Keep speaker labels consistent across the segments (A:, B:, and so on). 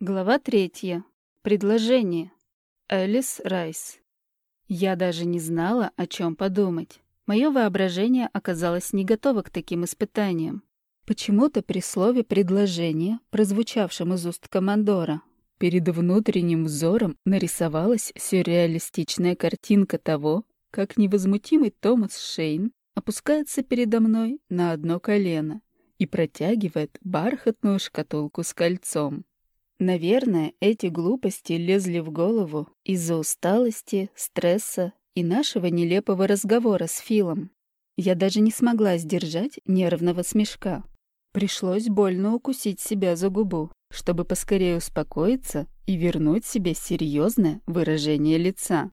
A: Глава третья. Предложение. Элис Райс. Я даже не знала, о чем подумать. Мое воображение оказалось не готово к таким испытаниям. Почему-то при слове «предложение», прозвучавшем из уст командора, перед внутренним взором нарисовалась сюрреалистичная картинка того, как невозмутимый Томас Шейн опускается передо мной на одно колено и протягивает бархатную шкатулку с кольцом. Наверное, эти глупости лезли в голову из-за усталости, стресса и нашего нелепого разговора с Филом. Я даже не смогла сдержать нервного смешка. Пришлось больно укусить себя за губу, чтобы поскорее успокоиться и вернуть себе серьезное выражение лица.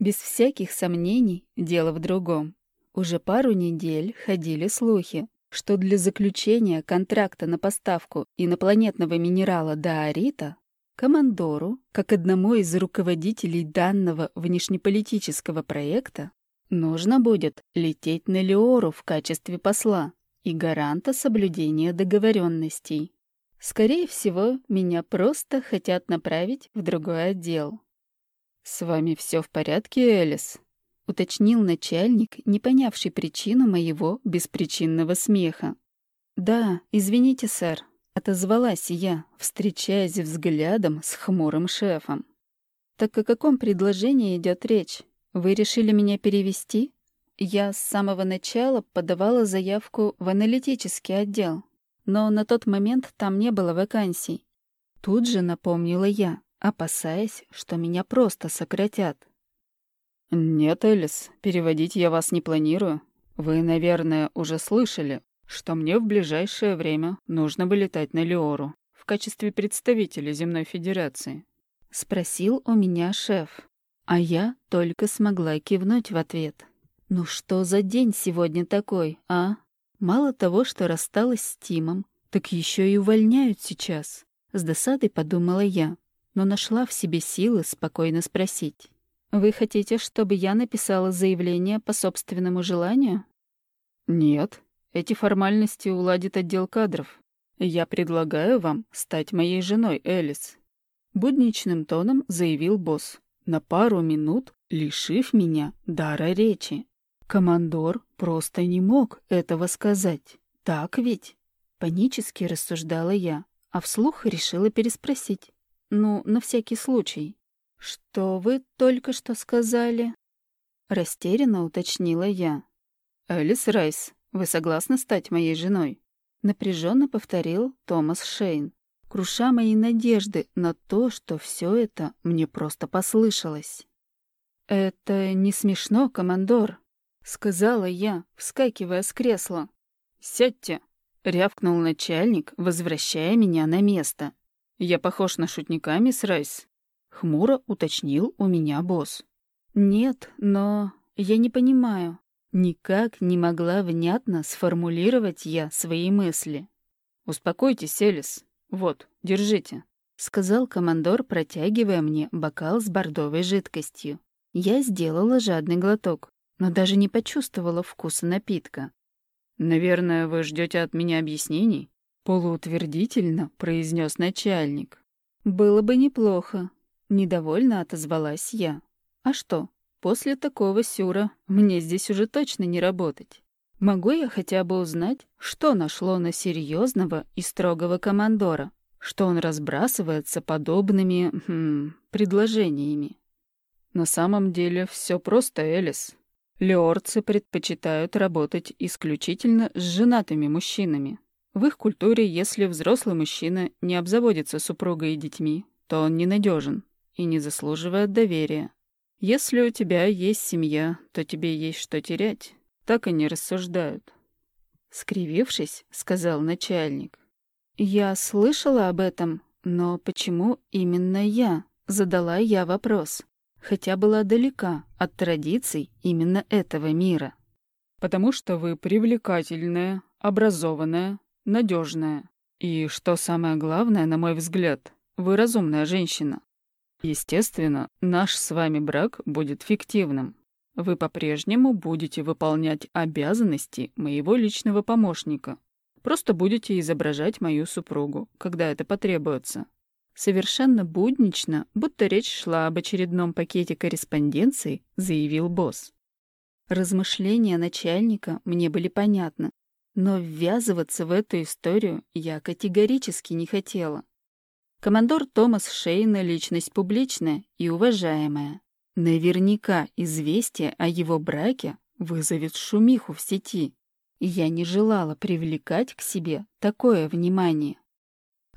A: Без всяких сомнений, дело в другом. Уже пару недель ходили слухи, что для заключения контракта на поставку инопланетного минерала даорита командору, как одному из руководителей данного внешнеполитического проекта, нужно будет лететь на Леору в качестве посла и гаранта соблюдения договоренностей. Скорее всего, меня просто хотят направить в другой отдел. «С вами все в порядке, Элис?» — уточнил начальник, не понявший причину моего беспричинного смеха. «Да, извините, сэр», — отозвалась я, встречаясь взглядом с хмурым шефом. «Так о каком предложении идет речь? Вы решили меня перевести? Я с самого начала подавала заявку в аналитический отдел, но на тот момент там не было вакансий. Тут же напомнила я, опасаясь, что меня просто сократят.
B: «Нет, Элис, переводить я вас не планирую. Вы, наверное, уже слышали, что мне в ближайшее время нужно вылетать на Леору в качестве представителя Земной Федерации».
A: Спросил у меня шеф, а я только смогла кивнуть в ответ. «Ну что за день сегодня такой, а? Мало того, что рассталась с Тимом, так еще и увольняют сейчас». С досадой подумала я, но нашла в себе силы спокойно спросить. Вы хотите, чтобы я написала заявление по собственному желанию?
B: Нет. Эти формальности уладит отдел кадров. Я предлагаю вам стать моей женой, Элис. Будничным тоном заявил босс, на пару минут лишив меня дара речи. Командор просто не мог этого сказать. Так ведь? Панически рассуждала я, а вслух решила переспросить. Ну, на всякий случай.
A: «Что вы только что сказали?» Растерянно уточнила я.
B: «Элис Райс, вы согласны стать моей женой?»
A: Напряженно повторил Томас Шейн, круша мои надежды на то, что все это мне просто послышалось. «Это не смешно, командор», — сказала я, вскакивая с кресла.
B: «Сядьте», — рявкнул начальник, возвращая меня на место. «Я похож на шутника, мисс Райс?» Хмуро уточнил у меня босс.
A: «Нет, но я не понимаю. Никак не могла внятно сформулировать я свои мысли».
B: «Успокойтесь, Элис. Вот, держите», —
A: сказал командор, протягивая мне бокал с бордовой жидкостью. Я сделала жадный глоток, но даже не почувствовала вкуса напитка.
B: «Наверное, вы ждете от меня объяснений?» — полуутвердительно произнес начальник.
A: «Было бы неплохо», Недовольно отозвалась я. А что, после такого сюра мне здесь уже точно не работать. Могу я хотя бы узнать, что нашло на серьезного и строгого командора, что он разбрасывается подобными хм, предложениями?
B: На самом деле все просто, Элис. Леорцы предпочитают работать исключительно с женатыми мужчинами. В их культуре, если взрослый мужчина не обзаводится супругой и детьми, то он ненадежен и не заслуживает доверия. Если у тебя есть семья, то тебе есть что терять. Так они рассуждают.
A: Скривившись, сказал начальник. Я слышала об этом, но почему именно я? Задала я вопрос. Хотя была далека от традиций именно этого мира.
B: Потому что вы привлекательная, образованная, надежная. И, что самое главное, на мой взгляд, вы разумная женщина. Естественно, наш с вами брак будет фиктивным. Вы по-прежнему будете выполнять обязанности моего личного помощника. Просто будете изображать мою супругу, когда это потребуется. Совершенно буднично, будто речь шла об очередном пакете корреспонденции, заявил босс.
A: Размышления начальника мне были понятны, но ввязываться в эту историю я категорически не хотела. Командор Томас Шейна — личность публичная и уважаемая. Наверняка известие о его браке вызовет шумиху в сети. Я не желала привлекать к себе такое внимание.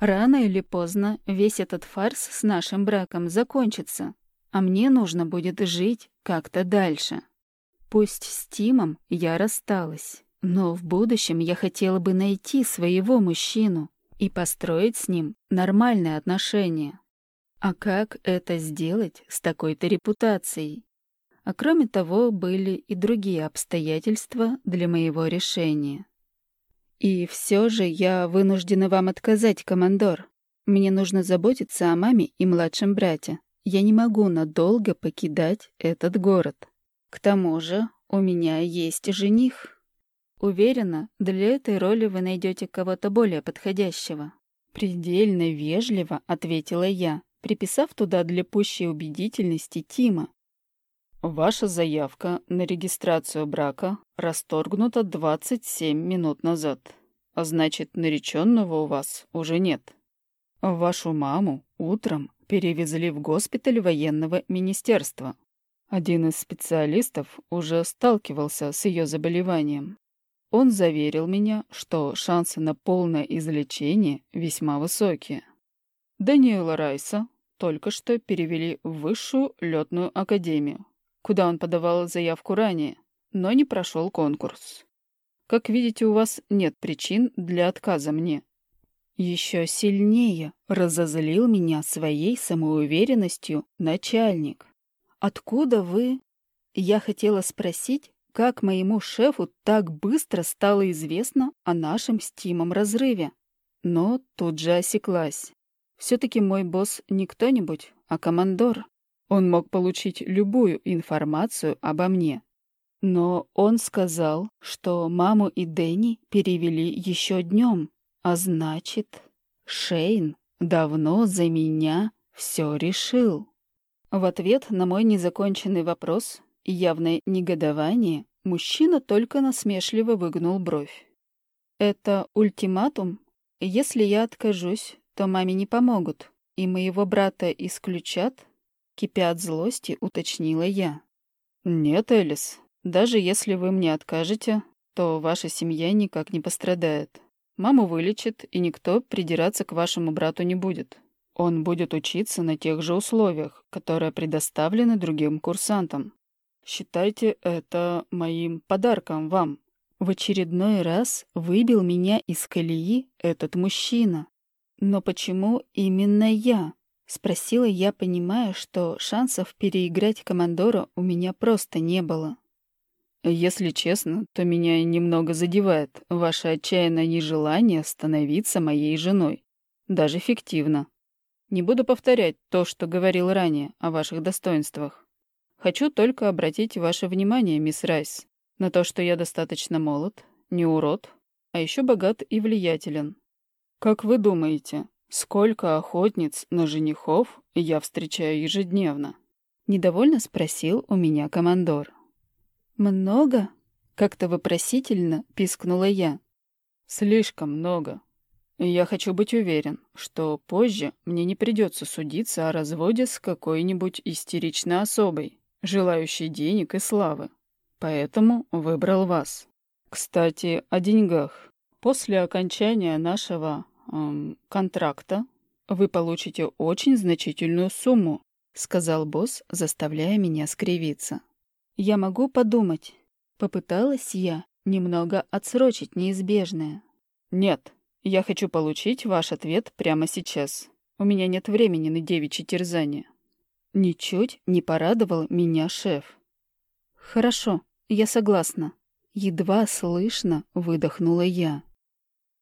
A: Рано или поздно весь этот фарс с нашим браком закончится, а мне нужно будет жить как-то дальше. Пусть с Тимом я рассталась, но в будущем я хотела бы найти своего мужчину и построить с ним нормальные отношения. А как это сделать с такой-то репутацией? А кроме того, были и другие обстоятельства для моего решения. И все же я вынуждена вам отказать, командор. Мне нужно заботиться о маме и младшем брате. Я не могу надолго покидать этот город. К тому же у меня есть жених. Уверена, для этой роли вы найдете кого-то более подходящего. Предельно вежливо ответила я, приписав туда для пущей убедительности Тима.
B: Ваша заявка на регистрацию брака расторгнута 27 минут назад, а значит, нареченного у вас уже нет. Вашу маму утром перевезли в госпиталь военного министерства. Один из специалистов уже сталкивался с ее заболеванием. Он заверил меня, что шансы на полное излечение весьма высокие. Даниэла Райса только что перевели в высшую летную академию, куда он подавал заявку ранее, но не прошел конкурс. Как видите, у вас нет причин для отказа мне.
A: Еще сильнее разозлил меня своей самоуверенностью начальник. «Откуда вы?» Я хотела спросить, как моему шефу так быстро стало известно о нашем с Тимом разрыве. Но тут же осеклась. Все-таки мой босс не кто-нибудь, а командор. Он мог получить любую информацию обо мне. Но он сказал, что маму и Дэнни перевели еще днем, а значит, Шейн давно за меня все решил. В ответ на мой незаконченный вопрос явное негодование мужчина только насмешливо выгнул бровь. «Это ультиматум? Если я откажусь, то маме не помогут, и моего брата исключат?» Кипя от злости, уточнила я.
B: «Нет, Элис, даже если вы мне откажете, то ваша семья никак не пострадает. Маму вылечит, и никто придираться к вашему брату не будет. Он будет учиться на тех же условиях, которые предоставлены другим курсантам. Считайте это моим подарком вам.
A: В очередной раз выбил меня из колеи этот мужчина. Но почему именно я? Спросила я, понимая, что шансов переиграть командора у меня просто не было.
B: Если честно, то меня немного задевает ваше отчаянное нежелание становиться моей женой. Даже фиктивно. Не буду повторять то, что говорил ранее о ваших достоинствах. Хочу только обратить ваше внимание, мисс Райс, на то, что я достаточно молод, не урод, а еще богат и влиятелен. Как вы думаете, сколько охотниц на женихов я встречаю ежедневно?
A: Недовольно спросил у меня командор. «Много?» — как-то вопросительно пискнула я.
B: «Слишком много», я хочу быть уверен, что позже мне не придется судиться о разводе с какой-нибудь истеричной особой, желающей денег и славы. Поэтому выбрал вас. Кстати, о деньгах. После окончания нашего эм, контракта вы получите очень значительную сумму, сказал босс, заставляя меня скривиться.
A: Я могу подумать. Попыталась я немного отсрочить неизбежное.
B: Нет, я хочу получить ваш ответ прямо сейчас. У меня нет времени на девичьи терзания.
A: Ничуть не порадовал меня шеф. Хорошо, я согласна. Едва слышно выдохнула я.